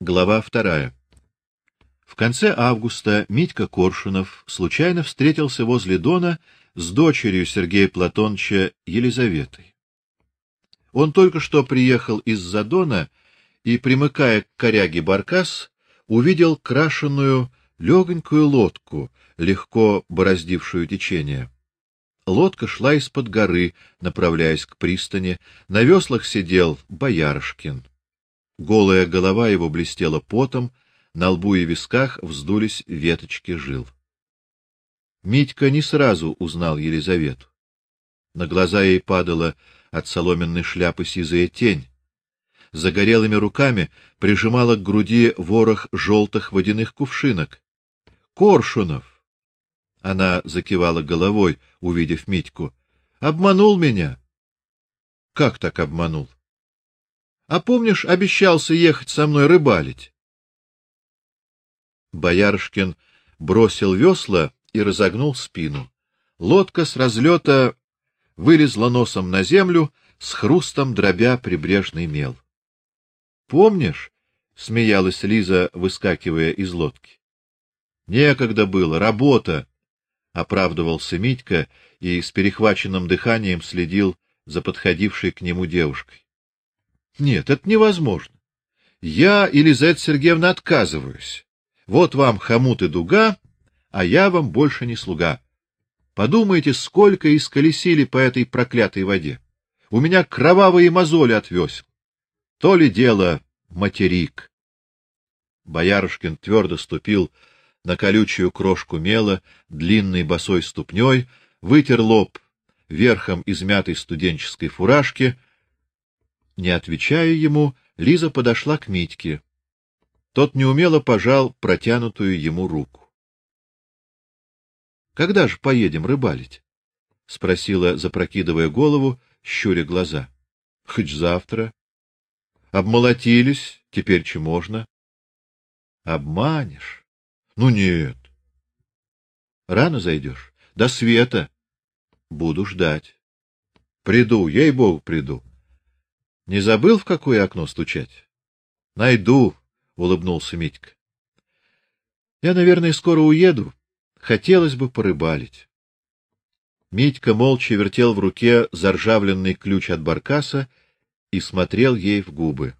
Глава вторая. В конце августа Митька Коршунов случайно встретился возле Дона с дочерью Сергея Платоновича Елизаветой. Он только что приехал из-за Дона и, примыкая к коряге баркас, увидел крашеную легонькую лодку, легко бороздившую течение. Лодка шла из-под горы, направляясь к пристани. На веслах сидел Боярышкин. Голая голова его блестела потом, на лбу и висках вздулись веточки жил. Митька не сразу узнал Елизавету. На глаза ей падала от соломенной шляпы сизая тень. Загорелыми руками прижимала к груди ворох желтых водяных кувшинок. Коршунов. Она закивала головой, увидев Митьку. Обманул меня. Как так обманул? А помнишь, обещался ехать со мной рыбалить? Боярышкин бросил весла и разогнул спину. Лодка с разлета вылезла носом на землю, с хрустом дробя прибрежный мел. Помнишь? смеялась Лиза, выскакивая из лодки. Некогда было, работа, оправдывался Митька и с перехваченным дыханием следил за подходившей к нему девушкой. Нет, это невозможно. Я, Елизавета Сергеевна, отказываюсь. Вот вам хомут и дуга, а я вам больше не слуга. Подумайте, сколько исколесили по этой проклятой воде. У меня кровавые мозоли от весел. То ли дело материк. Боярышкин твердо ступил на колючую крошку мела длинной босой ступней, вытер лоб верхом измятой студенческой фуражки не отвечая ему, Лиза подошла к Митьке. Тот неумело пожал протянутую ему руку. Когда же поедем рыбалить? спросила, запрокидывая голову, щуря глаза. Хоть завтра. Обмолотились, теперь че можно? Обманешь? Ну нет. Рано зайдешь. До света. Буду ждать. Приду, ей-богу, приду. Не забыл, в какое окно стучать? Найду, улыбнулся Митька. Я, наверное, скоро уеду. Хотелось бы порыбалить. Митька молча вертел в руке заржавленный ключ от баркаса и смотрел ей в губы.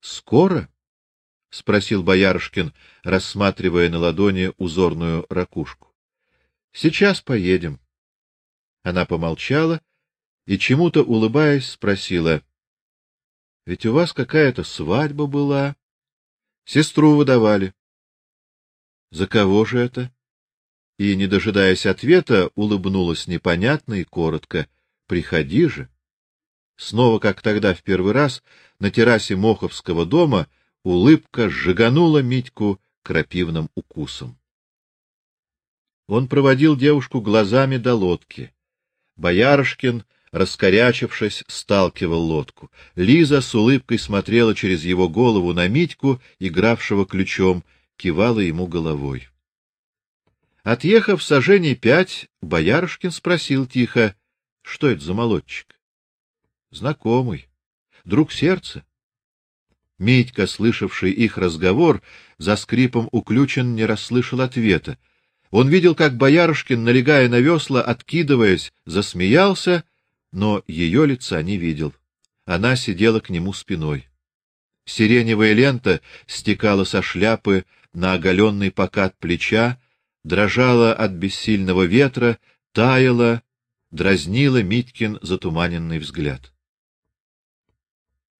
Скоро? спросил Боярышкин, рассматривая на ладони узорную ракушку. Сейчас поедем. Она помолчала и чему-то улыбаясь спросила: "Ведь у вас какая-то свадьба была? Сестру выдавали. За кого же это?" И не дожидаясь ответа, улыбнулась непонятно и коротко: "Приходи же". Снова, как тогда в первый раз, на террасе Моховского дома улыбка сжиганула Митьку крапивным укусом. Он проводил девушку глазами до лодки. Боярышкин раскорячившись, сталкивал лодку. Лиза с улыбкой смотрела через его голову на Митьку, игравшего ключом, кивала ему головой. Отъехав сажений пять, Боярышкин спросил тихо: "Что это за молодчик?" "Знакомый, друг сердца". Митька, слышавший их разговор, за скрипом уключен не расслышал ответа. Он видел, как Боярышкин, налегая на весла, откидываясь, засмеялся но ее лица не видел. Она сидела к нему спиной. Сиреневая лента стекала со шляпы на оголенный покат плеча, дрожала от бессильного ветра, таяла, дразнила Митькин затуманенный взгляд.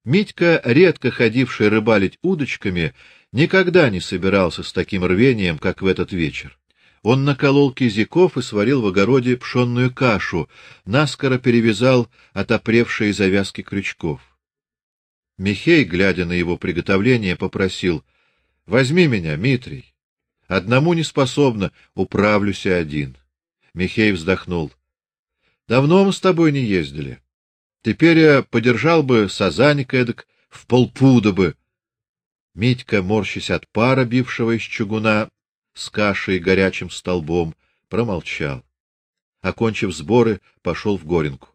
Митька, редко ходивший рыбалить удочками, никогда не собирался с таким рвением, как в этот вечер. Он наколол кизиков и сварил в огороде пшенную кашу, наскоро перевязал отопревшие завязки крючков. Михей, глядя на его приготовление, попросил: "Возьми меня, Митрий. Одному не способна, управлюсь один". Михей вздохнул: "Давно мы с тобой не ездили. Теперь я подержал бы сазаник эдак в полпуда бы". Митька, морщась от пара, бившего из чугуна, с кашей горячим столбом, промолчал. Окончив сборы, пошел в горенку.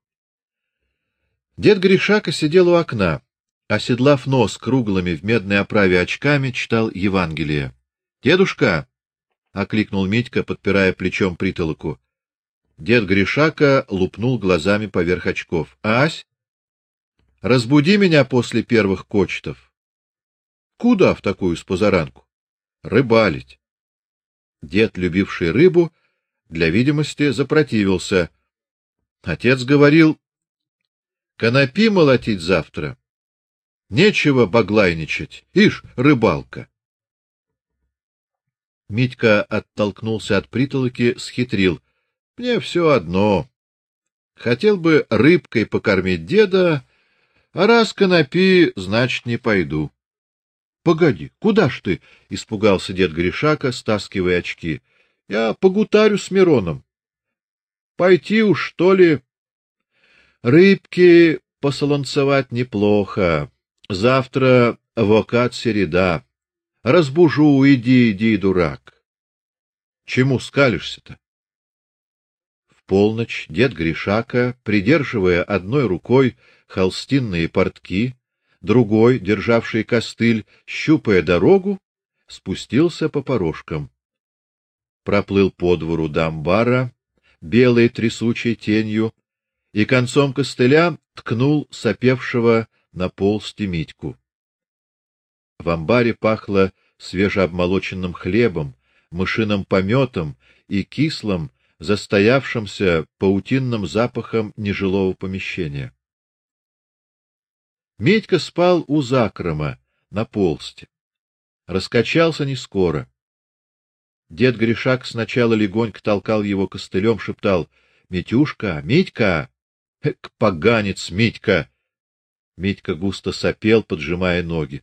Дед Гришака сидел у окна, оседлав нос круглыми в медной оправе очками, читал Евангелие. "Дедушка!" окликнул Митька, подпирая плечом притолоку. Дед Гришака лупнул глазами поверх очков. "Ась, разбуди меня после первых кочетов". "Куда в такую спозаранку?" "Рыбалить". Дед, любивший рыбу, для видимости запротивился. Отец говорил: "Конопи молотить завтра. Нечего баглайничать. Ишь, рыбалка". Митька оттолкнулся от притолоки, схитрил: "Мне все одно. Хотел бы рыбкой покормить деда, а раз конопи, значит, не пойду". Погоди, куда ж ты? испугался дед Гришака, стаскивая очки. Я погутарю с Мироном. Пойти уж что ли? Рыбки посолонцевать неплохо. Завтра вокат середа. Разбужу, иди, иди, дурак. Чему скалишься-то? В полночь дед Гришака, придерживая одной рукой холстинные портки, другой, державший костыль, щупая дорогу, спустился по порожкам проплыл по двору до амбара белой трясучей тенью и концом костыля ткнул сопевшего на пол стемитьку. В амбаре пахло свежеобмолоченным хлебом, мышиным пометом и кислым, застоявшимся паутинным запахом нежилого помещения. Медька спал у закрома на полсте. Раскачался не скоро. Дед Гришак сначала легонько толкал его костылем, шептал: "Митюшка, Митька! Эк, поганец Митька!" Митька густо сопел, поджимая ноги.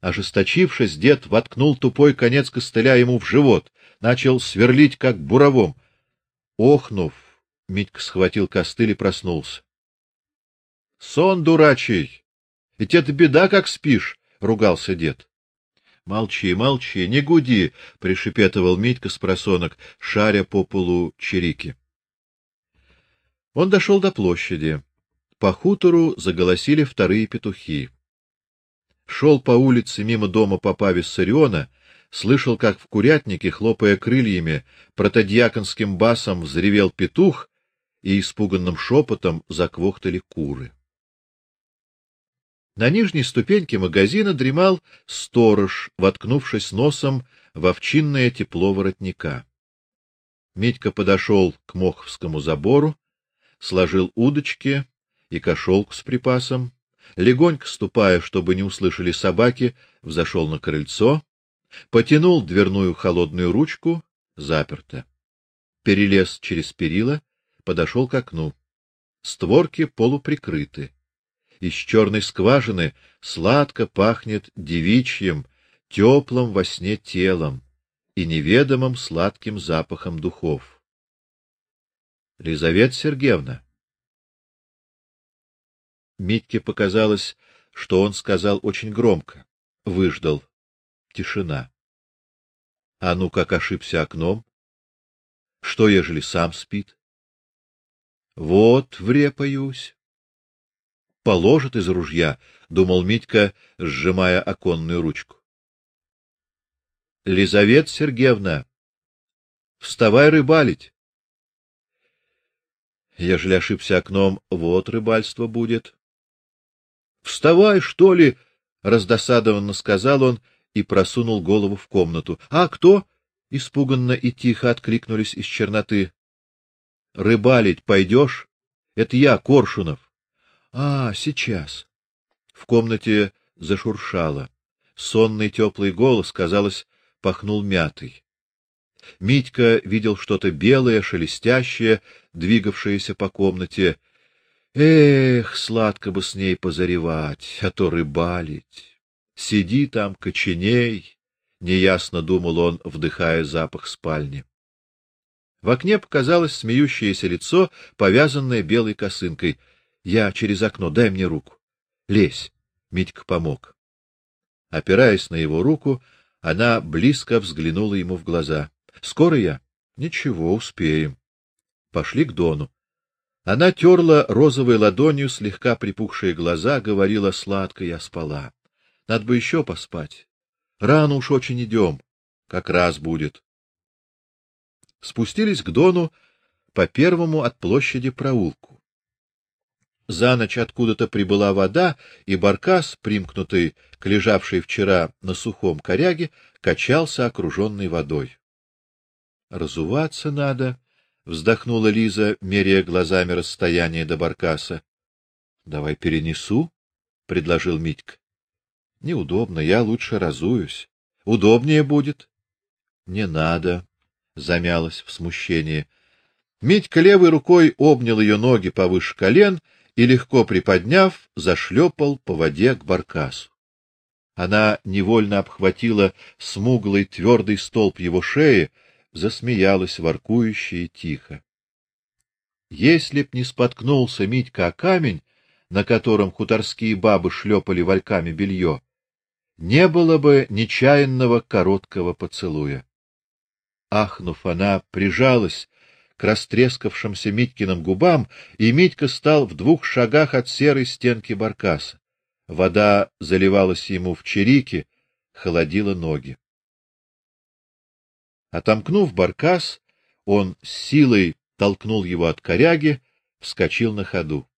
Ожесточившись, дед воткнул тупой конец костыля ему в живот, начал сверлить как буровом. Охнув, Митька схватил костыль и проснулся. Сон дурачий. Ведь это беда, как спишь, ругался дед. Молчи, молчи, не гуди, пришепетывал Митька с просонок, шаря по полу чирики. Он дошел до площади. По хутору заголосили вторые петухи. Шел по улице мимо дома папа Виссариона, слышал, как в курятнике, хлопая крыльями, протодьяконским басом взревел петух, и испуганным шепотом заквохтали куры. На нижней ступеньке магазина дремал сторож, воткнувшись носом в овчинное тепло воротника. Митька подошел к моховскому забору, сложил удочки и кошелку с припасом, легонько ступая, чтобы не услышали собаки, взошел на крыльцо, потянул дверную холодную ручку, заперто. Перелез через перила, подошел к окну. Створки полуприкрыты из черной скважины сладко пахнет девичьим, теплым во сне телом и неведомым сладким запахом духов. Лизавета Сергеевна. Митке показалось, что он сказал очень громко. Выждал. Тишина. А ну как ошибся окном? Что ежели сам спит? Вот врепаюсь положит из ружья, думал Митька, сжимая оконную ручку. Лизавета Сергеевна, вставай рыбалить. Ежели ошибся окном, вот рыбальство будет. Вставай, что ли, раздосадованно сказал он и просунул голову в комнату. А кто? испуганно и тихо откликнулись из черноты. Рыбалить пойдешь? Это я, Коршунов. А, сейчас. В комнате зашуршало. Сонный теплый голос, казалось, пахнул мятой. Митька видел что-то белое, шелестящее, двигавшееся по комнате. Эх, сладко бы с ней позаревать, а то рыбалить. Сиди там, коченей, неясно думал он, вдыхая запах спальни. В окне показалось смеющееся лицо, повязанное белой косынкой. Я через окно, дай мне руку. Лезь. Митька помог. Опираясь на его руку, она близко взглянула ему в глаза. Скоро я? Ничего, успеем. Пошли к Дону. Она терла розовой ладонью слегка припухшие глаза, говорила сладко, я спала. Надо бы еще поспать. Рано уж очень идем. Как раз будет. Спустились к Дону по первому от площади проулку. За ночь откуда-то прибыла вода, и баркас, примкнутый к лежавшей вчера на сухом коряге, качался окруженный водой. Разуваться надо, вздохнула Лиза, меряя глазами расстояние до баркаса. Давай перенесу, предложил Митька. Неудобно, я лучше разуюсь. Удобнее будет. Не надо, замялась в смущении. Митька левой рукой обнял ее ноги повыше колен и легко приподняв, зашлепал по воде к баркасу. Она невольно обхватила смуглый твердый столб его шеи, засмеялась воркующе и тихо. Если б не споткнулся Митька о камень, на котором хуторские бабы шлепали вальками белье, не было бы нечаянного короткого поцелуя. Ахнув, она прижалась к растрескавшимся Митькиным губам, и Митька стал в двух шагах от серой стенки баркаса. Вода заливалась ему в черики, холодила ноги. Отомкнув баркас, он с силой толкнул его от коряги, вскочил на ходу.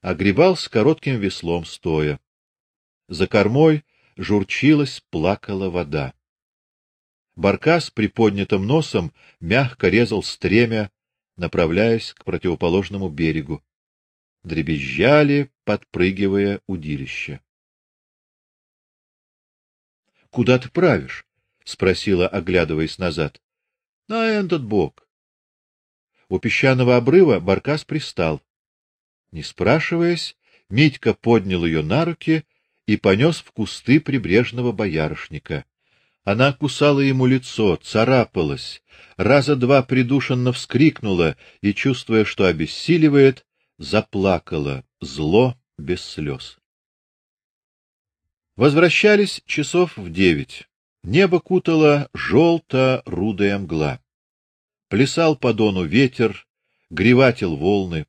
Огребал с коротким веслом стоя. За кормой журчилась, плакала вода. Баркас приподнятым носом мягко резал стремя, направляясь к противоположному берегу. Дребезжали, подпрыгивая удилища. Куда ты правишь? спросила, оглядываясь назад. На этот бок. У песчаного обрыва Баркас пристал. Не спрашиваясь, Митька поднял ее на руки и понес в кусты прибрежного боярышника. Она кусала ему лицо, царапалась, раза два придушенно вскрикнула и, чувствуя, что обессиливает, заплакала, зло без слез. Возвращались часов в девять. Небо кутало желто-рудая мгла. Плясал по дону ветер, греватил волны,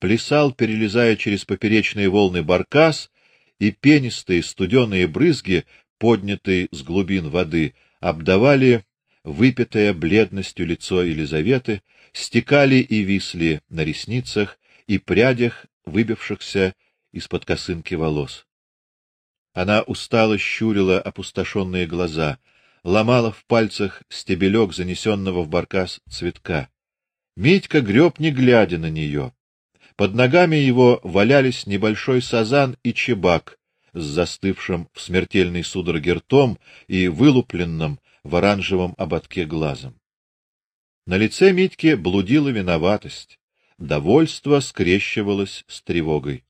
плясал, перелезая через поперечные волны баркас, и пенистые студеные брызги, поднятые с глубин воды, обдавали выпитое бледностью лицо Елизаветы, стекали и висли на ресницах и прядях выбившихся из-под косынки волос. Она устало щурила опустошенные глаза, ломала в пальцах стебелек занесенного в баркас цветка. Митька греб, не глядя на нее. Под ногами его валялись небольшой сазан и чебак с застывшим в смертельной судороге ртом и вылупленным в оранжевом ободке глазом. На лице Митьки блудила виноватость, довольство скрещивалось с тревогой.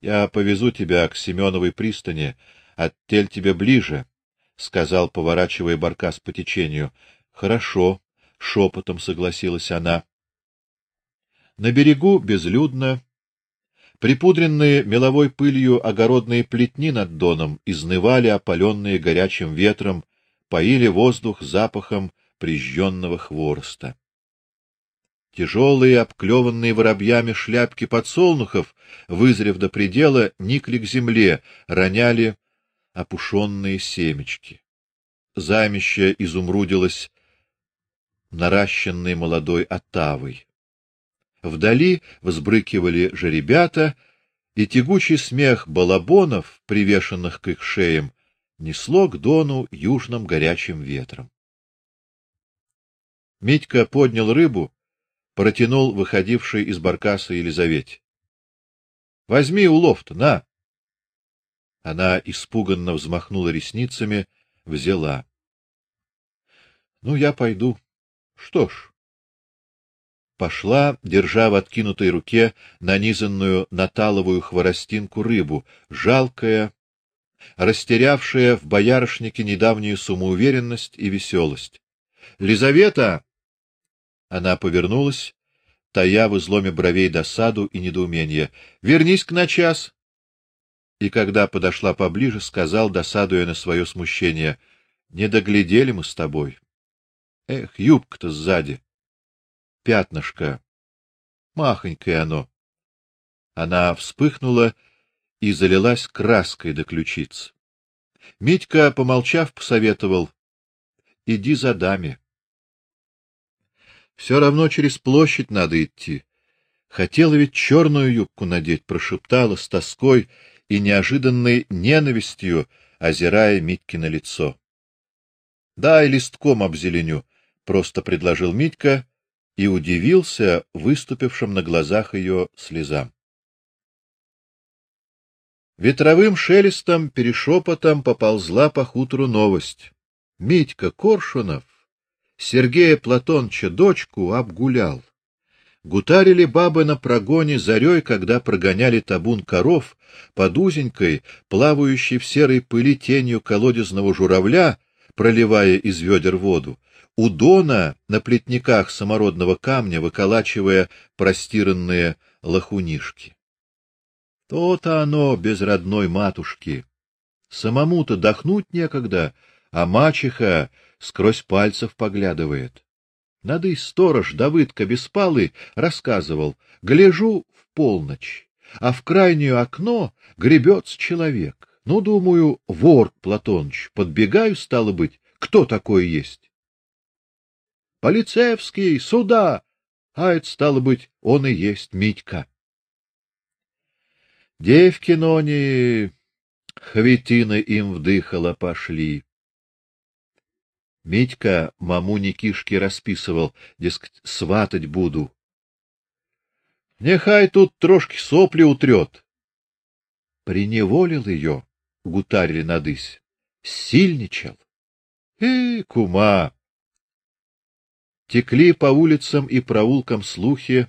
Я повезу тебя к Семеновой пристани, оттель тебе ближе, сказал, поворачивая баркас по течению. Хорошо, шепотом согласилась она. На берегу безлюдно, припудренные меловой пылью огородные плетни над доном изнывали, опаленные горячим ветром, поили воздух запахом прижженного хвороста. Тяжелые, обклеванные воробьями шляпки подсолнухов, вызрев до предела, никли к земле, роняли опушенные семечки. Замище изумрудилось наращенной молодой отавой. Вдали взбрыкивали жеребята, и тягучий смех балабонов, привешенных к их шеям, несло к дону южным горячим ветром. Митька поднял рыбу протянул выходивший из баркаса Елизавете. Возьми улов-то, на. Она испуганно взмахнула ресницами, взяла. Ну я пойду. Что ж, пошла, держа в откинутой руке нанизанную на таловую хворостинку рыбу, жалкая, растерявшая в боярышнике недавнюю самоуверенность и веселость. Лизавета она повернулась, тая в изломе бровей досаду и недоумение. Вернись к на час. И когда подошла поближе, сказал, досадуя на свое смущение: "Не доглядели мы с тобой. Эх, юбка-то сзади. Пятнышко Махонькое оно. Она вспыхнула и залилась краской до ключиц. Митька, помолчав, посоветовал: "Иди за даме. Все равно через площадь надо идти. Хотела ведь черную юбку надеть, прошептала с тоской и неожиданной ненавистью, озирая Митькино лицо. "Дай листком обзеленю", просто предложил Митька и удивился выступившим на глазах ее слезам. Ветровым шелестом, перешепотом поползла по хутору новость. Митька Коршунов Сергея Платонча дочку обгулял. Гутарили бабы на прогоне зарей, когда прогоняли табун коров под узенькой, плавающей в серой пыли тенью колодезного журавля, проливая из ведер воду, у дона на плетниках самородного камня выколачивая простиранные лохунишки. То-то оно без родной матушки. Самому-то дохнуть некогда, а мачеха сквозь пальцев поглядывает. Надо и сторож Давыдка Беспалый рассказывал: гляжу в полночь, а в крайнее окно гребется человек. Ну, думаю, вор Платоныч, подбегаю, стало быть, кто такой есть? Полицейский, сюда. А это стало быть, он и есть Митька. Девки нони хвитины им вдыхала пошли. Митька маму Никишки расписывал, дескать, сватать буду. Нехай тут трошки сопли утрет. Приневолил ее, гутарили надысь. Сильничал. Э, кума. Текли по улицам и проулкам слухи,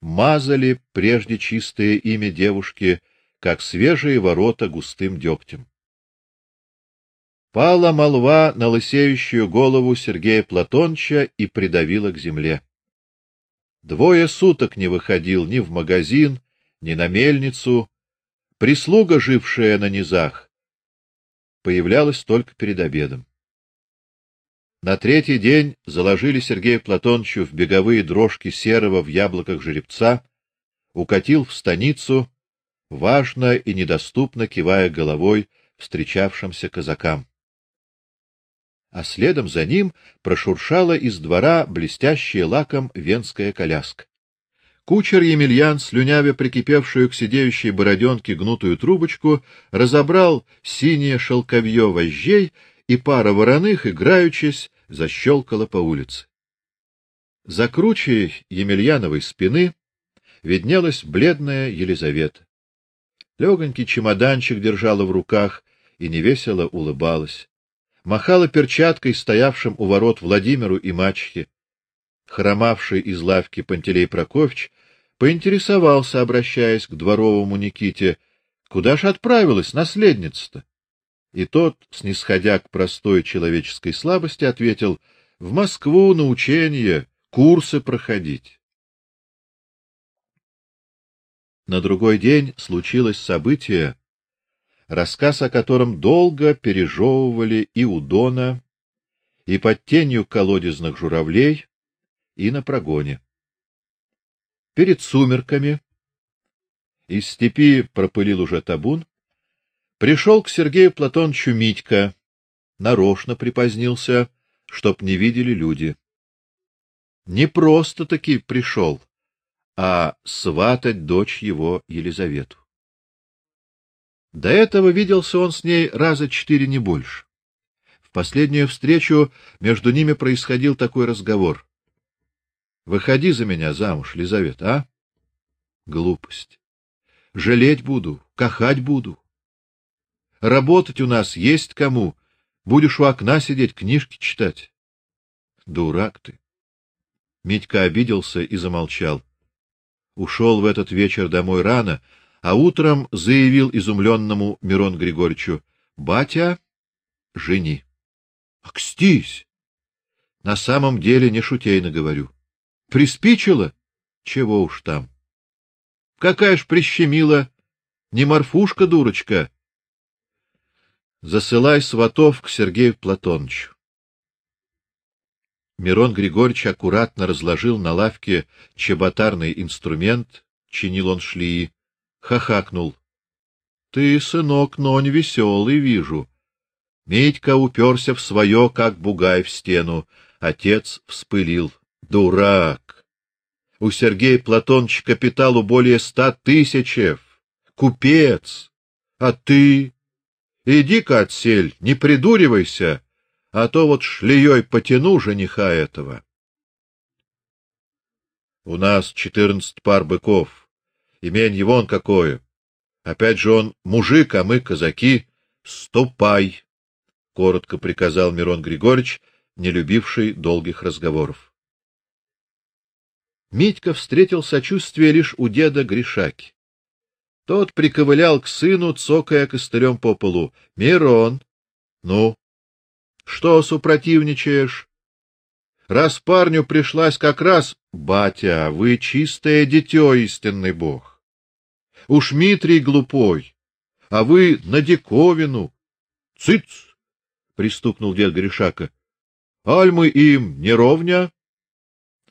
мазали прежде чистое имя девушки, как свежие ворота густым дегтем. Пала молва на лысеющую голову Сергея Платонча и придавила к земле. Двое суток не выходил ни в магазин, ни на мельницу. Прислуга, жившая на низах, появлялась только перед обедом. На третий день заложили Сергея Платоновичу в беговые дрожки серого в яблоках жеребца, укатил в станицу, важно и недоступно кивая головой встречавшимся казакам. А следом за ним прошуршала из двора блестящая лаком венская коляска. Кучер Емельян, слюнявя прикипевшую к сидеющей бороденке гнутую трубочку, разобрал синее шелковье вожжей и пара вороных, играючись, защелкала по улице. За кручей Емельяновой спины виднелась бледная Елизавета. Легонький чемоданчик держала в руках и невесело улыбалась. Махала перчаткой стоявшим у ворот Владимиру и мачехе. Хромавший из лавки Пантелей Прокофьевич поинтересовался, обращаясь к дворовому Никите, куда ж отправилась наследница-то? И тот, снисходя к простой человеческой слабости, ответил: в Москву на учение, курсы проходить. На другой день случилось событие, рассказ о котором долго пережевывали и у Дона, и под тенью колодезных журавлей, и на прогоне. Перед сумерками из степи пропылил уже табун, Пришел к Сергею Платоновичу Митька, нарочно припозднился, чтоб не видели люди. Не просто таки пришел, а сватать дочь его Елизавету. До этого виделся он с ней раза четыре не больше. В последнюю встречу между ними происходил такой разговор: "Выходи за меня замуж, Елизавета, а?" Глупость. Жалеть буду, кахать буду. Работать у нас есть кому. Будешь у окна сидеть, книжки читать. Дурак ты. Митька обиделся и замолчал. Ушел в этот вечер домой рано, а утром заявил изумленному Мирон Григорьевичу: "Батя, жени". Акстись. На самом деле не шутейно говорю. Приспичило? Чего уж там. Какая ж прищемила, не морфушка, дурочка засылай сватов к Сергею Платоновичу. Мирон Григорьевич аккуратно разложил на лавке чеботарный инструмент, чинил он шлии, хахакнул. — Ты, сынок, но не веселый, вижу. Митька уперся в свое, как бугай в стену. Отец вспылил. — Дурак! У Сергея Платоновича капиталу более ста тысячев. Купец! А ты? Иди-ка отсель, не придуривайся! а то вот шлеей потяну жениха этого. У нас четырнадцать пар быков. Именье вон какое. Опять же он мужик, а мы казаки. Ступай, коротко приказал Мирон Григорьевич, не любивший долгих разговоров. Митька встретил сочувствие лишь у деда Гришаки. Тот приковылял к сыну, цокая костылем по полу. Мирон, ну, что супротивничаешь? Раз парню пришлась как раз, батя, вы чистое дитё, истинный бог. Уж Митрий глупой, а вы на диковину. Цыц! пристукнул дед Гришака. Аль мы им не ровня?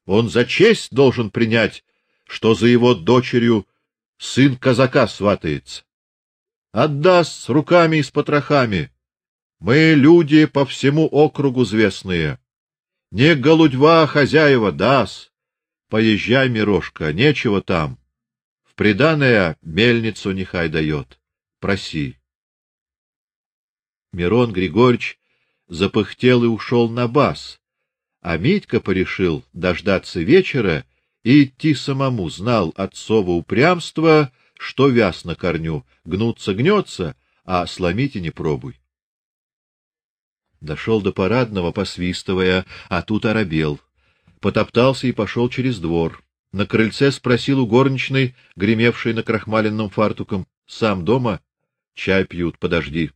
Он за честь должен принять, что за его дочерью сын казака сватается. Отдаст с руками и с потрохами. Мы люди по всему округу известные. Не голудьва хозяева дас. Поезжай, Мирошка, нечего там. В приданое мельницу нехай дает. Проси. Мирон Григорьевич запыхтел и ушел на бас, а Митька порешил дождаться вечера и идти самому, знал отцово упрямство, что вяз на корню, гнуться гнется, а сломить и не пробуй. Дошел до парадного, посвистывая, а тут оробел. Потоптался и пошел через двор. На крыльце спросил у горничной, гремевшей на крахмаленном фартуком: "Сам дома? Чай пьют, подожди".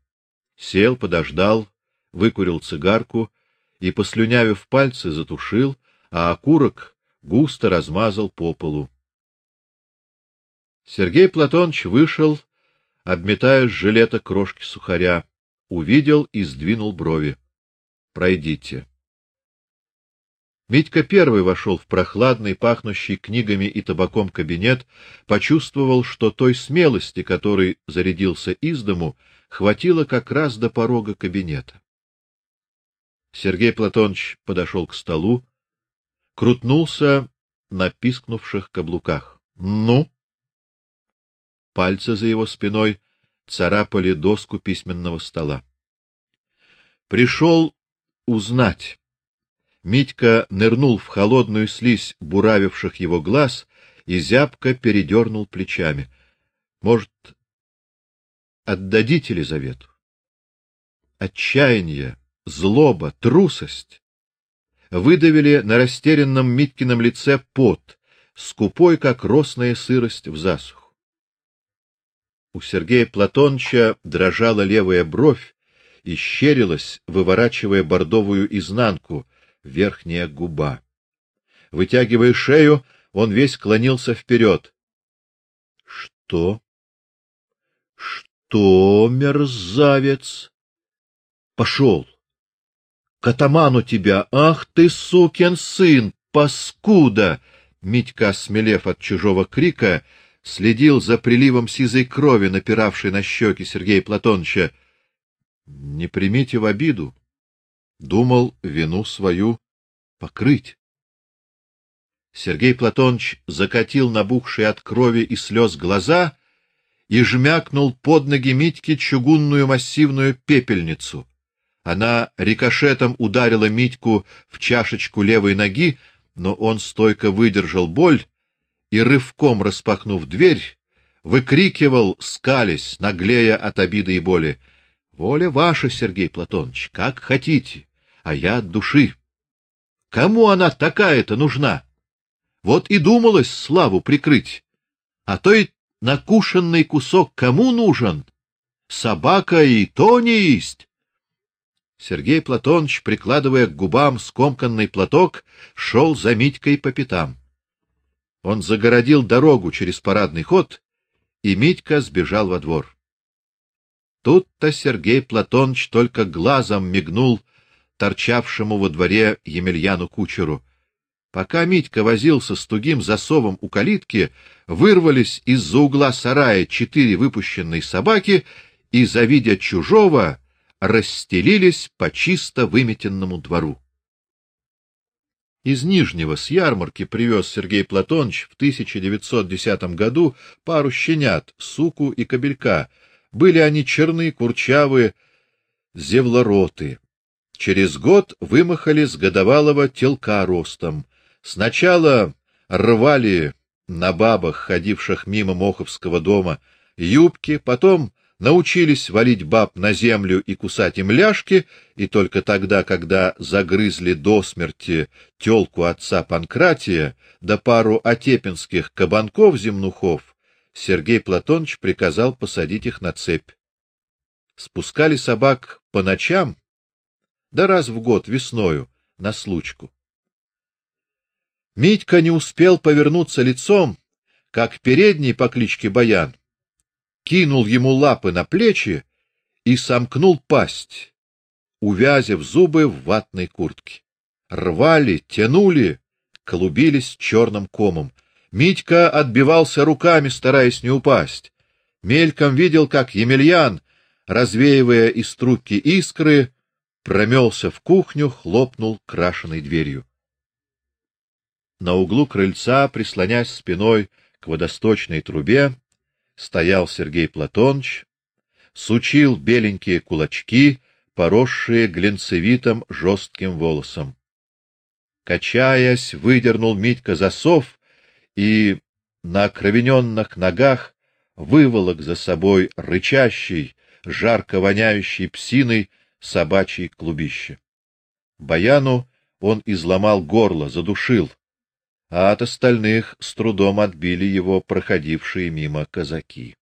Сел, подождал, выкурил цигарку и послюнявив пальцы, затушил, а окурок густо размазал по полу. Сергей Платонович вышел, обметая с жилета крошки сухаря увидел и сдвинул брови. Пройдите. Митька первый вошел в прохладный, пахнущий книгами и табаком кабинет, почувствовал, что той смелости, которой зарядился из дому, хватило как раз до порога кабинета. Сергей Платонович подошел к столу, крутнулся на пискнувших каблуках. Ну, пальцы за его спиной царапали доску письменного стола. Пришел узнать. Митька нырнул в холодную слизь буравивших его глаз и зябко передернул плечами. Может, отдадите Елизавету? Отчаяние, злоба, трусость выдавили на растерянном Миткином лице пот, скупой, как росная сырость в засуху. У Сергея Платоновича дрожала левая бровь и щерилась, выворачивая бордовую изнанку, верхняя губа. Вытягивая шею, он весь клонился вперед. — Что? — Что, мерзавец? — Пошел! — Катаману тебя! Ах ты, сукин сын! Паскуда! Митька, смелев от чужого крика, следил за приливом сизой крови, напиравшей на щеки Сергея Платоновича. Не примите в обиду. Думал вину свою покрыть. Сергей Платонович закатил набухшие от крови и слез глаза и жмякнул под ноги Митьке чугунную массивную пепельницу. Она рикошетом ударила Митьку в чашечку левой ноги, но он стойко выдержал боль и рывком распахнув дверь, выкрикивал, скались, наглея от обиды и боли: "Воля ваша, Сергей Платонович, как хотите, а я от души. Кому она такая-то нужна? Вот и думалось славу прикрыть. А то и накушенный кусок кому нужен? Собака и то не есть". Сергей Платонович, прикладывая к губам скомканный платок, шел за Митькой по пятам. Он загородил дорогу через парадный ход, и Митька сбежал во двор. Тут-то Сергей Платонович только глазом мигнул торчавшему во дворе Емельяну кучеру. Пока Митька возился с тугим засовом у калитки, вырвались из-за угла сарая четыре выпущенные собаки и, завидя чужого, расстелились по чисто выметенному двору. Из Нижнего с ярмарки привез Сергей Платонович в 1910 году пару щенят, суку и кобелька. Были они черные, курчавые, зевлороты. Через год вымахали с годовалого телка ростом. Сначала рвали на бабах, ходивших мимо Моховского дома, юбки, потом научились валить баб на землю и кусать им ляжки, и только тогда, когда загрызли до смерти тёлку отца Панкратия да пару отепинских кабанков-земнухов, Сергей Платонович приказал посадить их на цепь. Спускали собак по ночам, да раз в год весною на случку. Митька не успел повернуться лицом, как передний по кличке Баян кинул ему лапы на плечи и сомкнул пасть, увязев зубы в ватной куртке. Рвали, тянули, клубились черным комом. Митька отбивался руками, стараясь не упасть. Мельком видел, как Емельян, развеивая из трубки искры, промелся в кухню, хлопнул крашеной дверью. На углу крыльца, прислонясь спиной к водосточной трубе, стоял Сергей Платонович, сучил беленькие кулачки, поросшие глинцевитым жестким волосом. Качаясь, выдернул Митька засов и на окровененных ногах выволок за собой рычащий, жарко воняющий псиной собачий клубище. Баяну он изломал горло, задушил а от остальных с трудом отбили его проходившие мимо казаки.